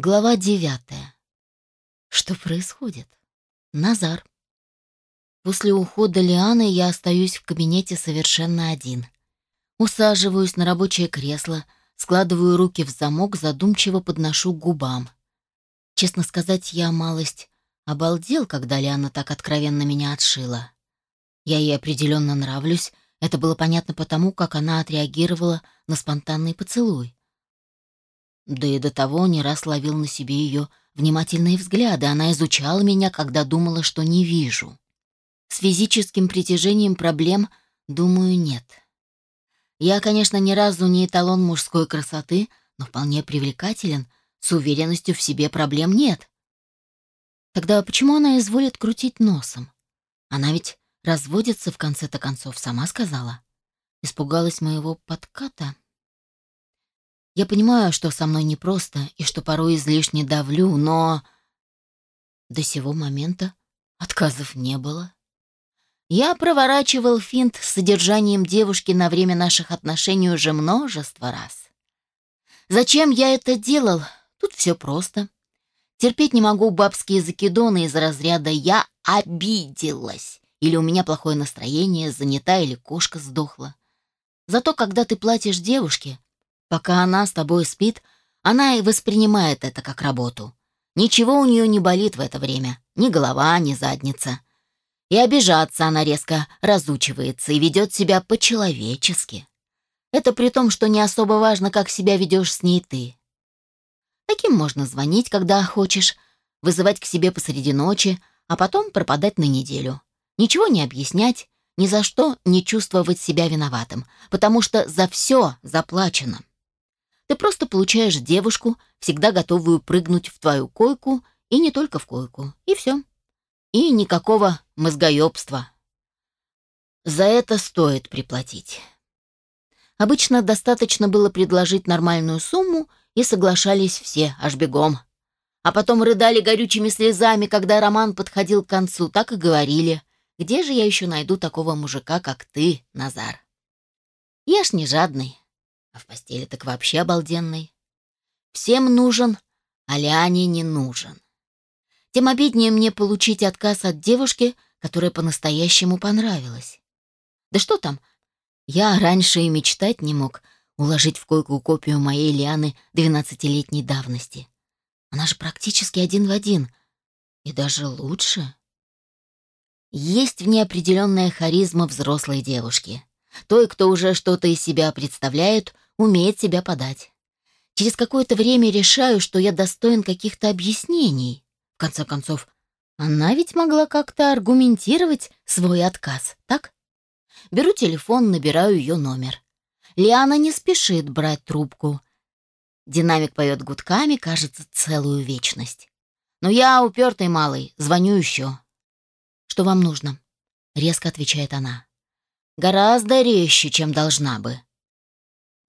Глава девятая. Что происходит? Назар. После ухода Лианы я остаюсь в кабинете совершенно один. Усаживаюсь на рабочее кресло, складываю руки в замок, задумчиво подношу к губам. Честно сказать, я малость обалдел, когда Лиана так откровенно меня отшила. Я ей определенно нравлюсь, это было понятно потому, как она отреагировала на спонтанный поцелуй. Да и до того не раз ловил на себе ее внимательные взгляды. Она изучала меня, когда думала, что не вижу. С физическим притяжением проблем, думаю, нет. Я, конечно, ни разу не эталон мужской красоты, но вполне привлекателен. С уверенностью в себе проблем нет. Тогда почему она изволит крутить носом? Она ведь разводится в конце-то концов, сама сказала. Испугалась моего подката. Я понимаю, что со мной непросто и что порой излишне давлю, но до сего момента отказов не было. Я проворачивал финт с содержанием девушки на время наших отношений уже множество раз. Зачем я это делал? Тут все просто. Терпеть не могу бабские закидоны из разряда «я обиделась» или «у меня плохое настроение, занята или кошка сдохла». Зато когда ты платишь девушке, Пока она с тобой спит, она и воспринимает это как работу. Ничего у нее не болит в это время, ни голова, ни задница. И обижаться она резко разучивается и ведет себя по-человечески. Это при том, что не особо важно, как себя ведешь с ней ты. Таким можно звонить, когда хочешь, вызывать к себе посреди ночи, а потом пропадать на неделю. Ничего не объяснять, ни за что не чувствовать себя виноватым, потому что за все заплачено. Ты просто получаешь девушку, всегда готовую прыгнуть в твою койку, и не только в койку, и все. И никакого мозгоебства. За это стоит приплатить. Обычно достаточно было предложить нормальную сумму, и соглашались все, аж бегом. А потом рыдали горючими слезами, когда роман подходил к концу, так и говорили. «Где же я еще найду такого мужика, как ты, Назар?» Я ж не жадный, а в постели так вообще обалденный. Всем нужен, а Лиане не нужен. Тем обиднее мне получить отказ от девушки, которая по-настоящему понравилась. Да что там, я раньше и мечтать не мог уложить в койку копию моей Лианы двенадцатилетней давности. Она же практически один в один. И даже лучше. Есть в ней определенная харизма взрослой девушки. Той, кто уже что-то из себя представляет, умеет себя подать. Через какое-то время решаю, что я достоин каких-то объяснений. В конце концов, она ведь могла как-то аргументировать свой отказ, так? Беру телефон, набираю ее номер. Лиана не спешит брать трубку. Динамик поет гудками, кажется, целую вечность. Но я упертый малый, звоню еще. «Что вам нужно?» — резко отвечает она. «Гораздо резче, чем должна бы».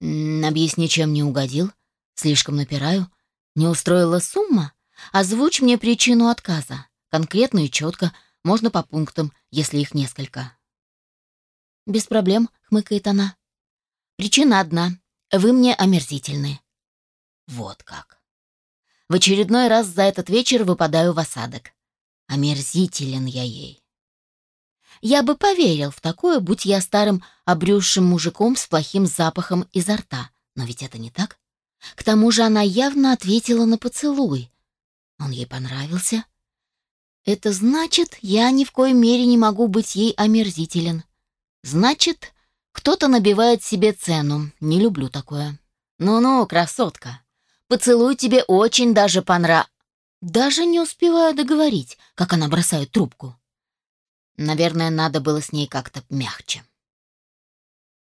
«Объясни, чем не угодил. Слишком напираю. Не устроила сумма? Озвучь мне причину отказа. Конкретно и четко, можно по пунктам, если их несколько». «Без проблем», — хмыкает она. «Причина одна. Вы мне омерзительны». Вот как. В очередной раз за этот вечер выпадаю в осадок. Омерзителен я ей. Я бы поверил в такое, будь я старым обрюзшим мужиком с плохим запахом изо рта. Но ведь это не так. К тому же она явно ответила на поцелуй. Он ей понравился. Это значит, я ни в коей мере не могу быть ей омерзителен. Значит, кто-то набивает себе цену. Не люблю такое. Ну-ну, красотка, поцелуй тебе очень даже понрав... Даже не успеваю договорить, как она бросает трубку. Наверное, надо было с ней как-то мягче.